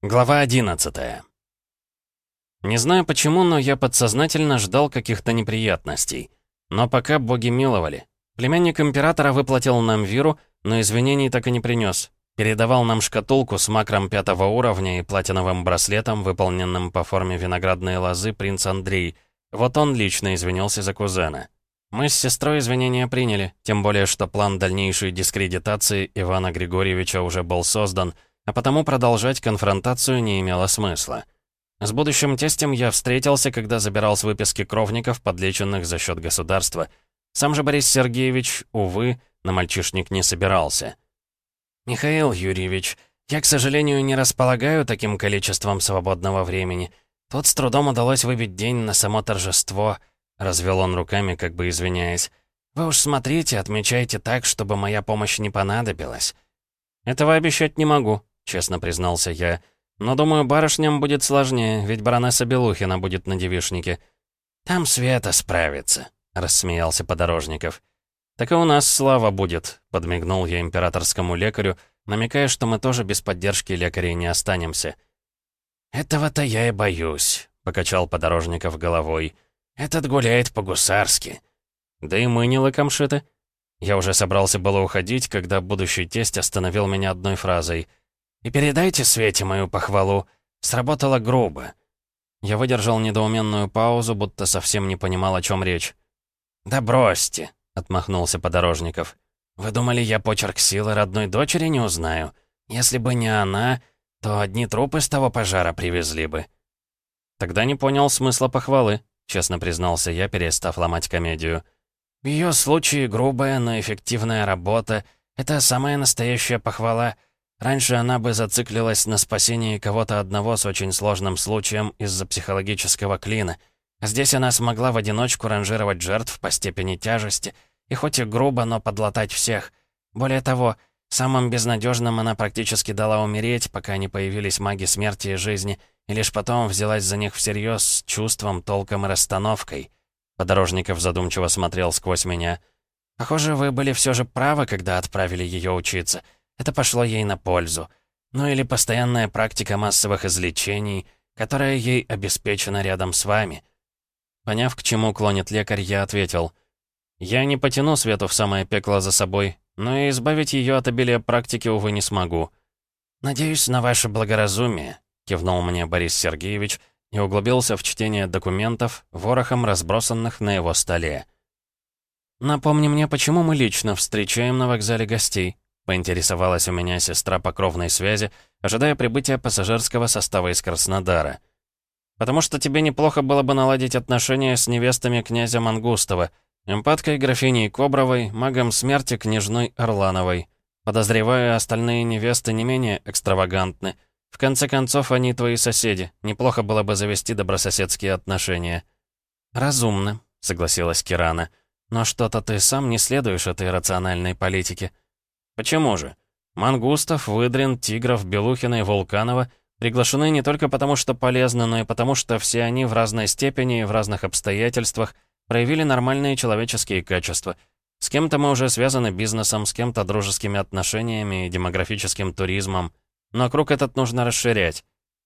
Глава 11 Не знаю почему, но я подсознательно ждал каких-то неприятностей. Но пока боги миловали. Племянник императора выплатил нам виру, но извинений так и не принес. Передавал нам шкатулку с макром пятого уровня и платиновым браслетом, выполненным по форме виноградной лозы принц Андрей. Вот он лично извинился за кузена. Мы с сестрой извинения приняли, тем более, что план дальнейшей дискредитации Ивана Григорьевича уже был создан — а потому продолжать конфронтацию не имело смысла. С будущим тестем я встретился, когда забирал с выписки кровников, подлеченных за счет государства. Сам же Борис Сергеевич, увы, на мальчишник не собирался. «Михаил Юрьевич, я, к сожалению, не располагаю таким количеством свободного времени. Тут с трудом удалось выбить день на само торжество», — развел он руками, как бы извиняясь. «Вы уж смотрите, отмечайте так, чтобы моя помощь не понадобилась». «Этого обещать не могу», честно признался я. «Но, думаю, барышням будет сложнее, ведь баронесса Белухина будет на девишнике». «Там Света справится», — рассмеялся Подорожников. «Так и у нас слава будет», — подмигнул я императорскому лекарю, намекая, что мы тоже без поддержки лекарей не останемся. «Этого-то я и боюсь», — покачал Подорожников головой. «Этот гуляет по-гусарски». «Да и мы не лыкомшиты». Я уже собрался было уходить, когда будущий тесть остановил меня одной фразой — и передайте Свете мою похвалу. Сработало грубо». Я выдержал недоуменную паузу, будто совсем не понимал, о чем речь. «Да бросьте», — отмахнулся Подорожников. «Вы думали, я почерк силы родной дочери не узнаю? Если бы не она, то одни трупы с того пожара привезли бы». «Тогда не понял смысла похвалы», — честно признался я, перестав ломать комедию. «В ее случае грубая, но эффективная работа — это самая настоящая похвала — Раньше она бы зациклилась на спасении кого-то одного с очень сложным случаем из-за психологического клина. Здесь она смогла в одиночку ранжировать жертв по степени тяжести, и хоть и грубо, но подлатать всех. Более того, самым безнадежным она практически дала умереть, пока не появились маги смерти и жизни, и лишь потом взялась за них всерьез с чувством, толком и расстановкой. Подорожников задумчиво смотрел сквозь меня. «Похоже, вы были все же правы, когда отправили ее учиться». Это пошло ей на пользу. Ну или постоянная практика массовых излечений, которая ей обеспечена рядом с вами. Поняв, к чему клонит лекарь, я ответил. «Я не потяну Свету в самое пекло за собой, но и избавить ее от обилия практики, увы, не смогу». «Надеюсь на ваше благоразумие», — кивнул мне Борис Сергеевич и углубился в чтение документов, ворохом разбросанных на его столе. «Напомни мне, почему мы лично встречаем на вокзале гостей?» Поинтересовалась у меня сестра по кровной связи, ожидая прибытия пассажирского состава из Краснодара. «Потому что тебе неплохо было бы наладить отношения с невестами князя Мангустова, эмпаткой графиней Кобровой, магом смерти княжной Орлановой. Подозреваю, остальные невесты не менее экстравагантны. В конце концов, они твои соседи. Неплохо было бы завести добрососедские отношения». «Разумно», — согласилась Кирана. «Но что-то ты сам не следуешь этой рациональной политике». Почему же? Мангустов, Выдрин, Тигров, Белухина и Вулканова приглашены не только потому, что полезны, но и потому, что все они в разной степени и в разных обстоятельствах проявили нормальные человеческие качества. С кем-то мы уже связаны бизнесом, с кем-то дружескими отношениями и демографическим туризмом. Но круг этот нужно расширять.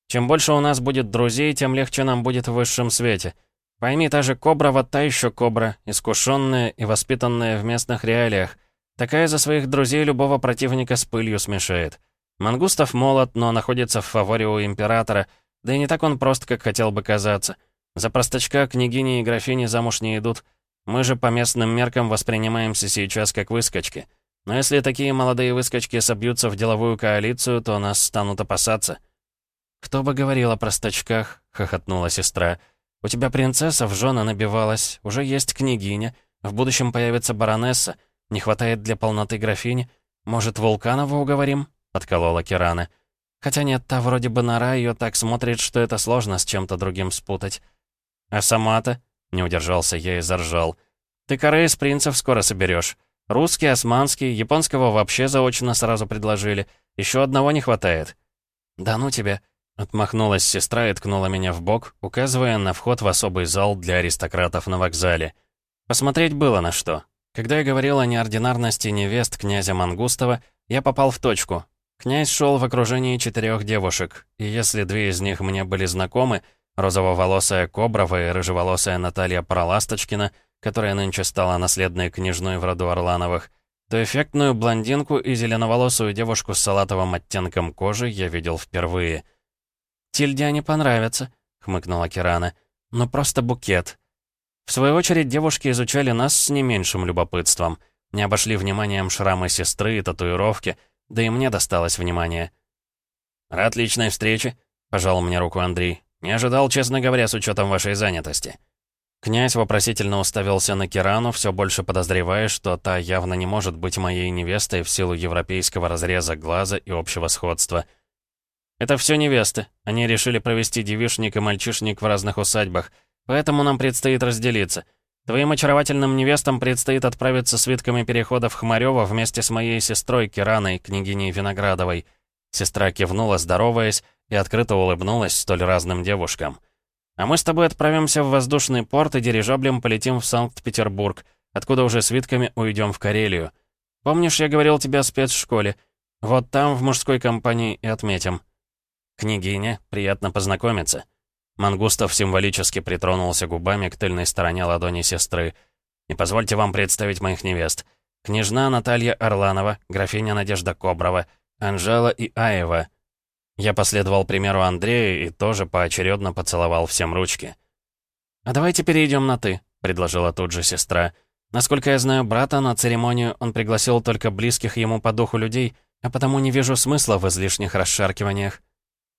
Чем больше у нас будет друзей, тем легче нам будет в высшем свете. Пойми, та же Кобра вот та еще Кобра, искушенная и воспитанная в местных реалиях, Такая за своих друзей любого противника с пылью смешает. Мангустов молод, но находится в фаворе у императора, да и не так он прост, как хотел бы казаться. За простачка княгини и графини замуж не идут. Мы же по местным меркам воспринимаемся сейчас как выскочки. Но если такие молодые выскочки собьются в деловую коалицию, то нас станут опасаться. «Кто бы говорил о простачках?» — хохотнула сестра. «У тебя принцесса в жены набивалась, уже есть княгиня, в будущем появится баронесса». Не хватает для полноты графини? Может, Вулканова уговорим?» — подколола Кирана. «Хотя нет, та вроде бы нора ее так смотрит, что это сложно с чем-то другим спутать». «А сама-то?» — не удержался я и заржал. «Ты коры из принцев скоро соберешь. Русский, османский, японского вообще заочно сразу предложили. Еще одного не хватает». «Да ну тебя!» — отмахнулась сестра и ткнула меня в бок, указывая на вход в особый зал для аристократов на вокзале. Посмотреть было на что. Когда я говорил о неординарности невест князя Мангустова, я попал в точку. Князь шел в окружении четырех девушек, и если две из них мне были знакомы, розово-волосая Коброва и рыжеволосая Наталья Проласточкина, которая нынче стала наследной княжной в роду Орлановых, то эффектную блондинку и зеленоволосую девушку с салатовым оттенком кожи я видел впервые. «Тильде они понравятся», — хмыкнула Кирана. «Но просто букет». В свою очередь девушки изучали нас с не меньшим любопытством. Не обошли вниманием шрамы сестры и татуировки, да и мне досталось внимание. «Рад личной встрече», — пожал мне руку Андрей. «Не ожидал, честно говоря, с учетом вашей занятости». Князь вопросительно уставился на Кирану, все больше подозревая, что та явно не может быть моей невестой в силу европейского разреза глаза и общего сходства. «Это все невесты. Они решили провести девишник и мальчишник в разных усадьбах, поэтому нам предстоит разделиться. Твоим очаровательным невестам предстоит отправиться с витками перехода в Хмарёво вместе с моей сестрой Кираной, княгиней Виноградовой». Сестра кивнула, здороваясь, и открыто улыбнулась столь разным девушкам. А мы с тобой отправимся в воздушный порт и дирижаблем полетим в Санкт-Петербург, откуда уже свитками уйдем в Карелию. Помнишь, я говорил тебе о спецшколе? Вот там, в мужской компании, и отметим. Княгиня, приятно познакомиться. Мангустов символически притронулся губами к тыльной стороне ладони сестры. «И позвольте вам представить моих невест. Княжна Наталья Орланова, графиня Надежда Коброва, Анжела и Аева, я последовал примеру Андрея и тоже поочередно поцеловал всем ручки. «А давайте перейдем на «ты», — предложила тут же сестра. «Насколько я знаю брата, на церемонию он пригласил только близких ему по духу людей, а потому не вижу смысла в излишних расшаркиваниях».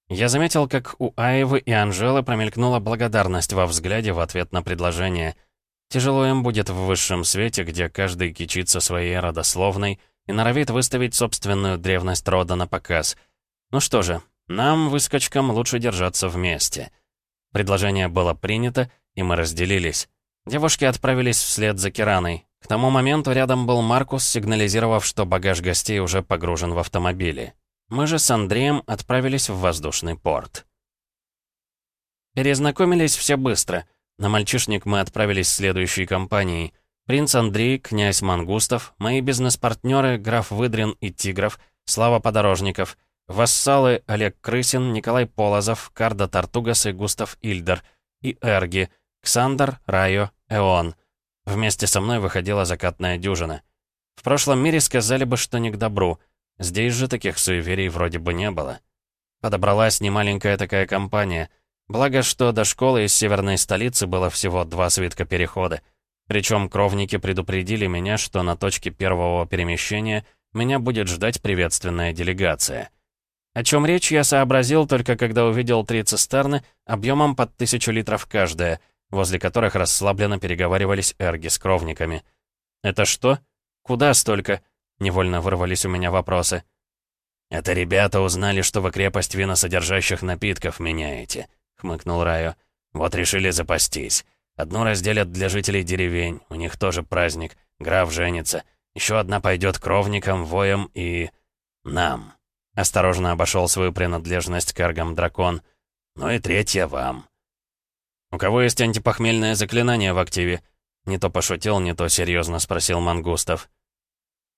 Я заметил, как у Аевы и Анжелы промелькнула благодарность во взгляде в ответ на предложение. Тяжело им будет в высшем свете, где каждый кичится своей родословной и норовит выставить собственную древность рода на показ — ну что же, нам, выскочкам, лучше держаться вместе. Предложение было принято, и мы разделились. Девушки отправились вслед за Кираной. К тому моменту рядом был Маркус, сигнализировав, что багаж гостей уже погружен в автомобили. Мы же с Андреем отправились в воздушный порт. Перезнакомились все быстро. На мальчишник мы отправились следующей компанией. Принц Андрей, князь Мангустов, мои бизнес-партнеры, граф Выдрин и Тигров, Слава Подорожников — Вассалы Олег Крысин, Николай Полозов, Карда Тартугас и Густав Ильдер. И Эрги, Ксандр, Райо, Эон. Вместе со мной выходила закатная дюжина. В прошлом мире сказали бы, что не к добру. Здесь же таких суеверий вроде бы не было. Подобралась немаленькая такая компания. Благо, что до школы из северной столицы было всего два свитка перехода. Причем кровники предупредили меня, что на точке первого перемещения меня будет ждать приветственная делегация. О чем речь я сообразил только когда увидел три цистерны объемом под тысячу литров каждая, возле которых расслабленно переговаривались эрги с кровниками. «Это что? Куда столько?» — невольно вырвались у меня вопросы. «Это ребята узнали, что вы крепость виносодержащих напитков меняете», — хмыкнул Райо. «Вот решили запастись. Одну разделят для жителей деревень, у них тоже праздник, граф женится. Еще одна пойдет кровникам, воям и... нам». Осторожно обошел свою принадлежность к аргам дракон. «Ну и третья вам». «У кого есть антипохмельное заклинание в активе?» Не то пошутил, не то серьезно спросил Мангустов.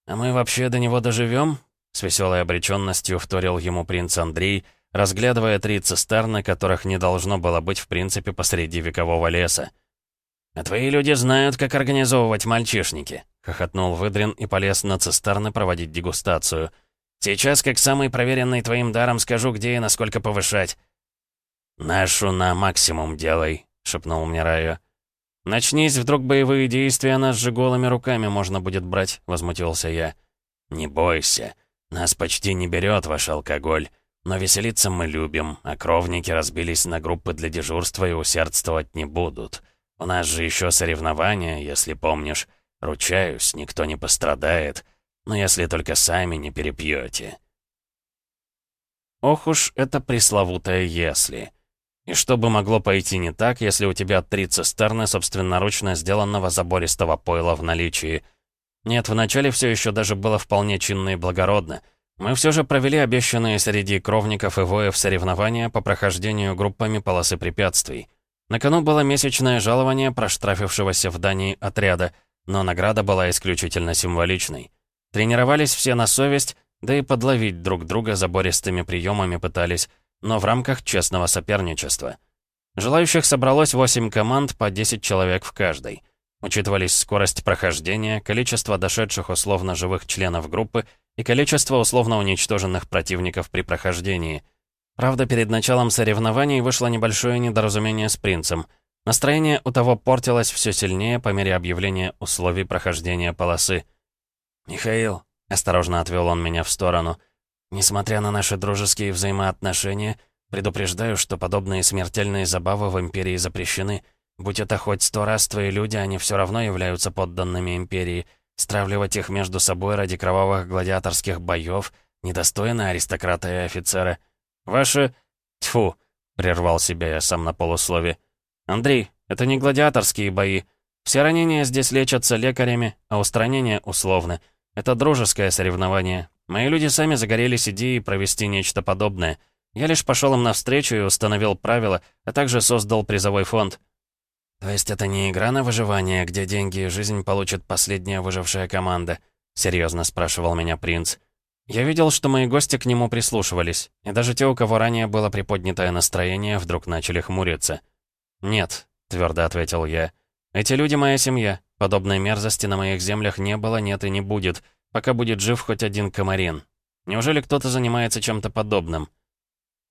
«А мы вообще до него доживем?» С веселой обреченностью вторил ему принц Андрей, разглядывая три цистерны, которых не должно было быть в принципе посреди векового леса. «А твои люди знают, как организовывать мальчишники», — хохотнул Выдрин и полез на цистерны проводить дегустацию — Сейчас, как самый проверенный твоим даром, скажу, где и насколько повышать». «Нашу на максимум делай», — шепнул мне Райо. «Начнись, вдруг боевые действия, нас же голыми руками можно будет брать», — возмутился я. «Не бойся, нас почти не берет ваш алкоголь, но веселиться мы любим, а кровники разбились на группы для дежурства и усердствовать не будут. У нас же еще соревнования, если помнишь. Ручаюсь, никто не пострадает. Но если только сами не перепьете. Ох уж это пресловутое «если». И что бы могло пойти не так, если у тебя три цистерны собственноручно сделанного забористого пойла в наличии? Нет, вначале все еще даже было вполне чинно и благородно. Мы все же провели обещанные среди кровников и воев соревнования по прохождению группами полосы препятствий. На кону было месячное жалование проштрафившегося в Дании отряда, но награда была исключительно символичной. Тренировались все на совесть, да и подловить друг друга забористыми приемами пытались, но в рамках честного соперничества. Желающих собралось 8 команд по 10 человек в каждой. Учитывались скорость прохождения, количество дошедших условно живых членов группы и количество условно уничтоженных противников при прохождении. Правда, перед началом соревнований вышло небольшое недоразумение с принцем. Настроение у того портилось все сильнее по мере объявления условий прохождения полосы. «Михаил», — осторожно отвел он меня в сторону, «несмотря на наши дружеские взаимоотношения, предупреждаю, что подобные смертельные забавы в Империи запрещены». Будь это хоть сто раз твои люди, они все равно являются подданными Империи. Стравливать их между собой ради кровавых гладиаторских боев недостойно аристократа и офицера. Ваши... Тьфу, прервал себя я сам на полуслове. Андрей, это не гладиаторские бои. Все ранения здесь лечатся лекарями, а устранения условны. Это дружеское соревнование. Мои люди сами загорелись идеей провести нечто подобное. Я лишь пошел им навстречу и установил правила, а также создал призовой фонд. «То есть это не игра на выживание, где деньги и жизнь получит последняя выжившая команда?» — серьезно спрашивал меня принц. Я видел, что мои гости к нему прислушивались, и даже те, у кого ранее было приподнятое настроение, вдруг начали хмуриться. «Нет», — твердо ответил я. «Эти люди — моя семья. Подобной мерзости на моих землях не было, нет и не будет, пока будет жив хоть один комарин. Неужели кто-то занимается чем-то подобным?»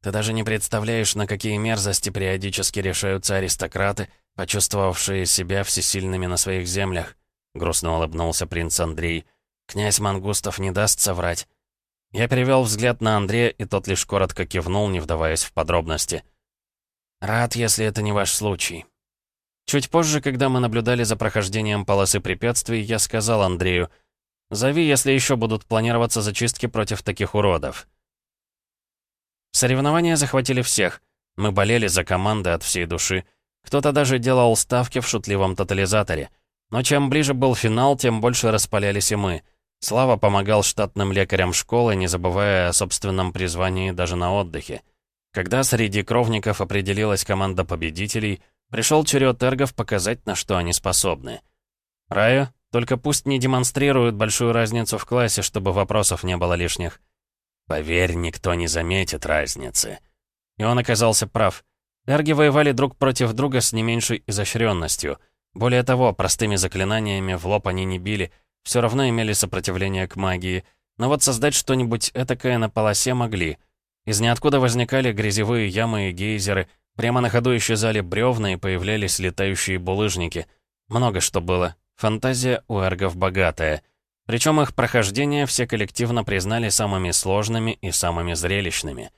«Ты даже не представляешь, на какие мерзости периодически решаются аристократы, почувствовавшие себя всесильными на своих землях», — грустно улыбнулся принц Андрей. «Князь Мангустов не даст соврать». Я перевел взгляд на Андрея, и тот лишь коротко кивнул, не вдаваясь в подробности. «Рад, если это не ваш случай». Чуть позже, когда мы наблюдали за прохождением полосы препятствий, я сказал Андрею, «Зови, если еще будут планироваться зачистки против таких уродов». Соревнования захватили всех. Мы болели за команды от всей души. Кто-то даже делал ставки в шутливом тотализаторе. Но чем ближе был финал, тем больше распалялись и мы. Слава помогал штатным лекарям школы, не забывая о собственном призвании даже на отдыхе. Когда среди кровников определилась команда победителей, пришел черед эргов показать, на что они способны. Рая, только пусть не демонстрируют большую разницу в классе, чтобы вопросов не было лишних. «Поверь, никто не заметит разницы». И он оказался прав. Эрги воевали друг против друга с не меньшей изощренностью. Более того, простыми заклинаниями в лоб они не били, все равно имели сопротивление к магии. Но вот создать что-нибудь этакое на полосе могли. Из ниоткуда возникали грязевые ямы и гейзеры, прямо на ходу исчезали бревна и появлялись летающие булыжники. Много что было. Фантазия у эргов богатая. Причем их прохождения все коллективно признали самыми сложными и самыми зрелищными.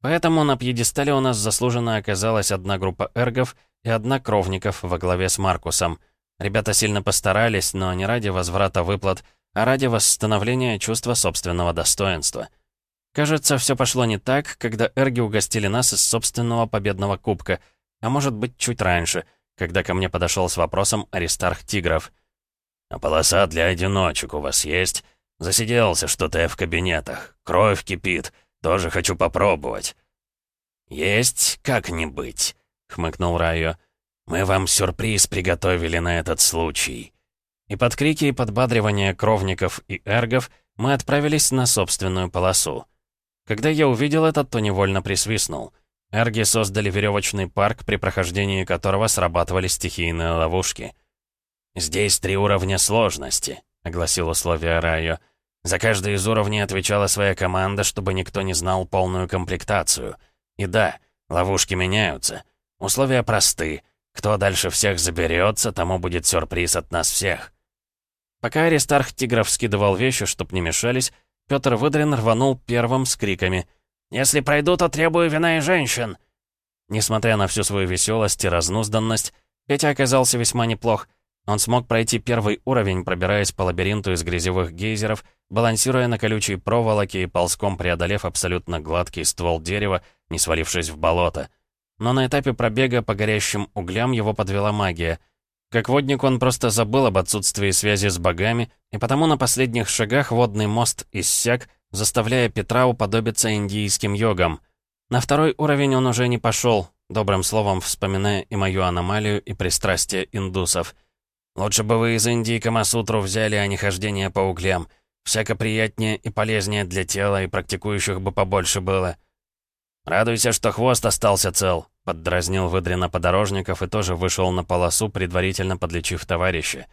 Поэтому на пьедестале у нас заслуженно оказалась одна группа эргов и одна кровников во главе с Маркусом. Ребята сильно постарались, но не ради возврата выплат, а ради восстановления чувства собственного достоинства. Кажется, все пошло не так, когда эрги угостили нас из собственного победного кубка, а может быть, чуть раньше, когда ко мне подошел с вопросом Аристарх Тигров. «А полоса для одиночек у вас есть? Засиделся что-то я в кабинетах. Кровь кипит. Тоже хочу попробовать». «Есть как не быть», — хмыкнул Райо. «Мы вам сюрприз приготовили на этот случай». И под крики и подбадривания кровников и эргов мы отправились на собственную полосу. Когда я увидел это, то невольно присвистнул. Эрги создали веревочный парк, при прохождении которого срабатывали стихийные ловушки. «Здесь три уровня сложности», — огласил условия Райо. За каждый из уровней отвечала своя команда, чтобы никто не знал полную комплектацию. И да, ловушки меняются. Условия просты. Кто дальше всех заберется, тому будет сюрприз от нас всех. Пока Аристарх Тигров скидывал вещи, чтоб не мешались, Пётр Выдрин рванул первым с криками «Если пройду, то требую вина и женщин!» Несмотря на всю свою веселость и разнузданность, Петя оказался весьма неплох — он смог пройти первый уровень, пробираясь по лабиринту из грязевых гейзеров, балансируя на колючей проволоке и ползком преодолев абсолютно гладкий ствол дерева, не свалившись в болото. Но на этапе пробега по горящим углям его подвела магия. Как водник он просто забыл об отсутствии связи с богами, и потому на последних шагах водный мост иссяк, заставляя Петра уподобиться индийским йогам. На второй уровень он уже не пошел, добрым словом вспоминая и мою аномалию, и пристрастие индусов — Лучше бы вы из Индии Камасутру взяли, а не хождение по углям. Всяко приятнее и полезнее для тела, и практикующих бы побольше было. «Радуйся, что хвост остался цел», — поддразнил выдренно подорожников и тоже вышел на полосу, предварительно подлечив товарища.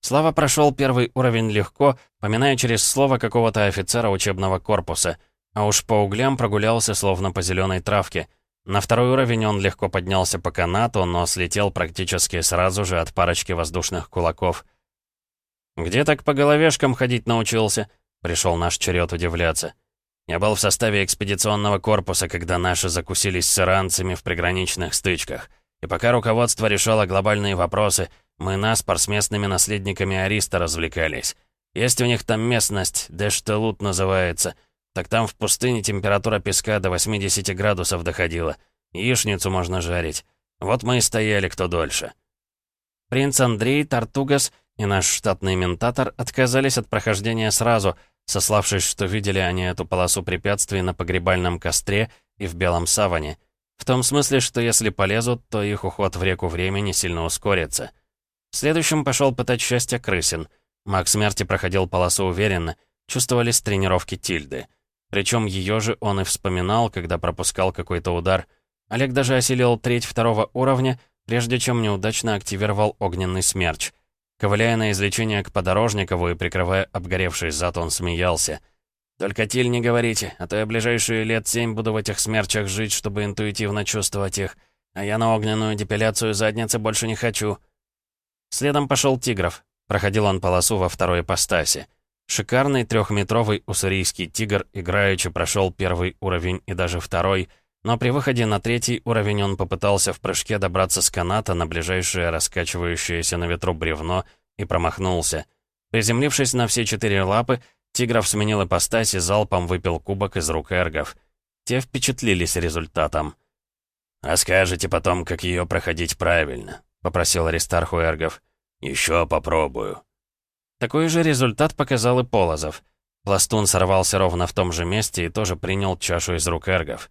Слава прошел первый уровень легко, поминая через слово какого-то офицера учебного корпуса, а уж по углям прогулялся словно по зеленой травке. На второй уровень он легко поднялся по канату, но слетел практически сразу же от парочки воздушных кулаков. «Где так по головешкам ходить научился?» Пришел наш черед удивляться. Я был в составе экспедиционного корпуса, когда наши закусились с иранцами в приграничных стычках. И пока руководство решало глобальные вопросы, мы наспор с местными наследниками Ариста развлекались. Есть у них там местность, Дештелут называется. Так там в пустыне температура песка до 80 градусов доходила. Яичницу можно жарить. Вот мы и стояли кто дольше. Принц Андрей, Тартугас и наш штатный ментатор отказались от прохождения сразу, сославшись, что видели они эту полосу препятствий на погребальном костре и в белом саване. В том смысле, что если полезут, то их уход в реку времени сильно ускорится. Следующим пошел пытать счастье Крысин. Маг смерти проходил полосу уверенно, чувствовались тренировки Тильды. Причем ее же он и вспоминал, когда пропускал какой-то удар. Олег даже осилил треть второго уровня, прежде чем неудачно активировал огненный смерч. Ковыляя на излечение к Подорожникову и прикрывая обгоревший зад, он смеялся. «Только Тиль не говорите, а то я ближайшие лет семь буду в этих смерчах жить, чтобы интуитивно чувствовать их. А я на огненную депиляцию задницы больше не хочу». Следом пошел Тигров. Проходил он полосу во второй ипостаси. Шикарный трехметровый уссурийский тигр играючи прошел первый уровень и даже второй, но при выходе на третий уровень он попытался в прыжке добраться с каната на ближайшее раскачивающееся на ветру бревно и промахнулся. Приземлившись на все четыре лапы, Тигров сменил ипостась и залпом выпил кубок из рук эргов. Те впечатлились результатом. «Расскажете потом, как ее проходить правильно», — попросил Аристарх у эргов. «Еще попробую». Такой же результат показал и Полозов. Пластун сорвался ровно в том же месте и тоже принял чашу из рук эргов.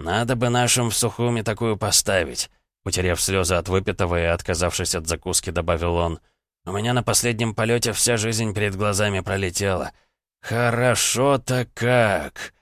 «Надо бы нашим в Сухуме такую поставить», — утерев слезы от выпитого и отказавшись от закуски, добавил он. «У меня на последнем полете вся жизнь перед глазами пролетела. Хорошо-то как!»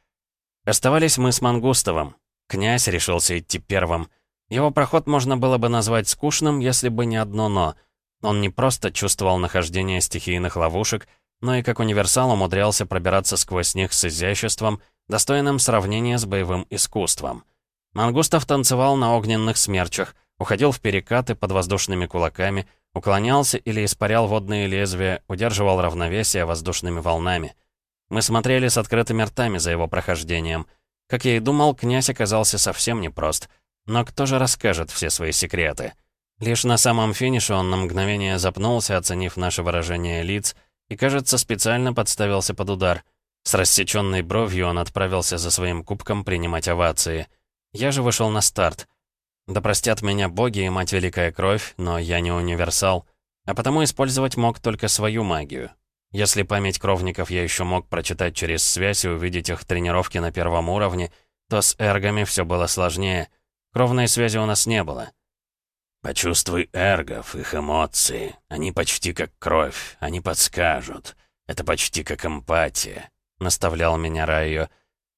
Оставались мы с Мангустовым. Князь решился идти первым. Его проход можно было бы назвать скучным, если бы не одно «но». Он не просто чувствовал нахождение стихийных ловушек, но и как универсал умудрялся пробираться сквозь них с изяществом, достойным сравнения с боевым искусством. Мангустов танцевал на огненных смерчах, уходил в перекаты под воздушными кулаками, уклонялся или испарял водные лезвия, удерживал равновесие воздушными волнами. Мы смотрели с открытыми ртами за его прохождением. Как я и думал, князь оказался совсем непрост — но кто же расскажет все свои секреты? Лишь на самом финише он на мгновение запнулся, оценив наше выражение лиц, и, кажется, специально подставился под удар. С рассеченной бровью он отправился за своим кубком принимать овации. Я же вышел на старт. Да простят меня боги и мать Великая Кровь, но я не универсал, а потому использовать мог только свою магию. Если память кровников я еще мог прочитать через связь и увидеть их тренировки на первом уровне, то с эргами все было сложнее — Кровной связи у нас не было. «Почувствуй эргов, их эмоции. Они почти как кровь, они подскажут. Это почти как эмпатия», — наставлял меня Райо.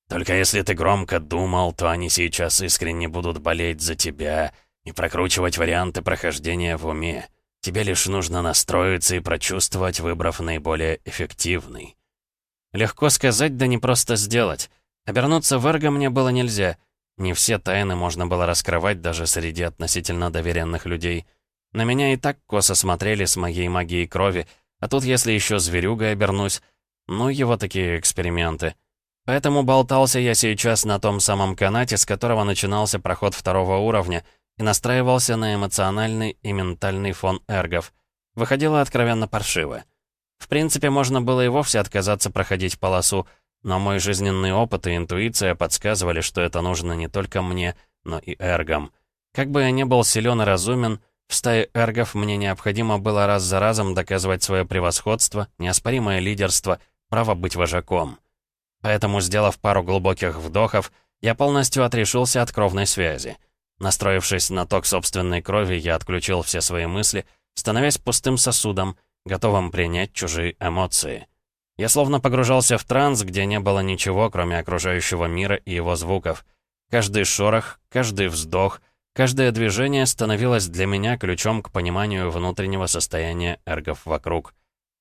«Только если ты громко думал, то они сейчас искренне будут болеть за тебя и прокручивать варианты прохождения в уме. Тебе лишь нужно настроиться и прочувствовать, выбрав наиболее эффективный». Легко сказать, да не просто сделать. Обернуться в эрго мне было нельзя — не все тайны можно было раскрывать даже среди относительно доверенных людей. На меня и так косо смотрели с моей магией крови, а тут если еще зверюгой обернусь, ну его такие эксперименты. Поэтому болтался я сейчас на том самом канате, с которого начинался проход второго уровня, и настраивался на эмоциональный и ментальный фон эргов. Выходило откровенно паршиво. В принципе, можно было и вовсе отказаться проходить полосу, но мой жизненный опыт и интуиция подсказывали, что это нужно не только мне, но и эргам. Как бы я ни был силен и разумен, в стае эргов мне необходимо было раз за разом доказывать свое превосходство, неоспоримое лидерство, право быть вожаком. Поэтому, сделав пару глубоких вдохов, я полностью отрешился от кровной связи. Настроившись на ток собственной крови, я отключил все свои мысли, становясь пустым сосудом, готовым принять чужие эмоции. Я словно погружался в транс, где не было ничего, кроме окружающего мира и его звуков. Каждый шорох, каждый вздох, каждое движение становилось для меня ключом к пониманию внутреннего состояния эргов вокруг.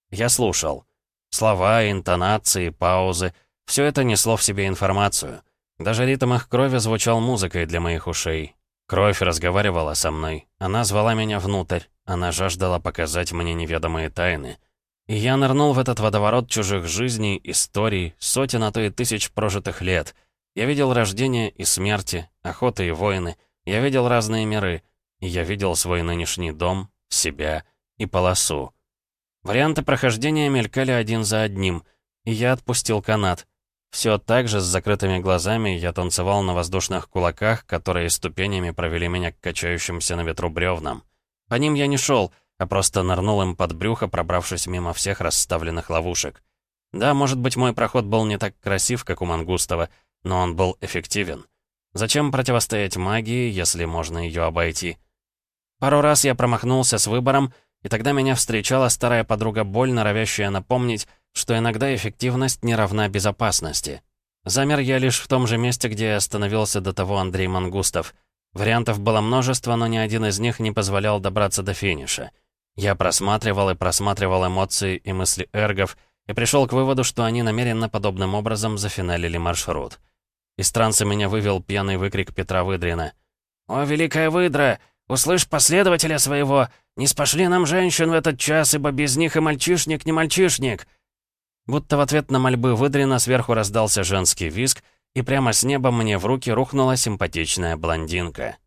Я слушал. Слова, интонации, паузы — все это несло в себе информацию. Даже ритм их крови звучал музыкой для моих ушей. Кровь разговаривала со мной. Она звала меня внутрь. Она жаждала показать мне неведомые тайны. И я нырнул в этот водоворот чужих жизней, историй, сотен, а то и тысяч прожитых лет. Я видел рождение и смерти, охоты и войны. Я видел разные миры. И я видел свой нынешний дом, себя и полосу. Варианты прохождения мелькали один за одним, и я отпустил канат. Все так же, с закрытыми глазами, я танцевал на воздушных кулаках, которые ступенями провели меня к качающимся на ветру бревнам. По ним я не шел, а просто нырнул им под брюхо, пробравшись мимо всех расставленных ловушек. Да, может быть, мой проход был не так красив, как у Мангустова, но он был эффективен. Зачем противостоять магии, если можно ее обойти? Пару раз я промахнулся с выбором, и тогда меня встречала старая подруга боль, норовящая напомнить, что иногда эффективность не равна безопасности. Замер я лишь в том же месте, где остановился до того Андрей Мангустов. Вариантов было множество, но ни один из них не позволял добраться до финиша. Я просматривал и просматривал эмоции и мысли эргов, и пришел к выводу, что они намеренно подобным образом зафиналили маршрут. Из транса меня вывел пьяный выкрик Петра Выдрина. «О, великая выдра! Услышь последователя своего! Не спошли нам женщин в этот час, ибо без них и мальчишник не мальчишник!» Будто в ответ на мольбы выдрина сверху раздался женский визг, и прямо с неба мне в руки рухнула симпатичная блондинка.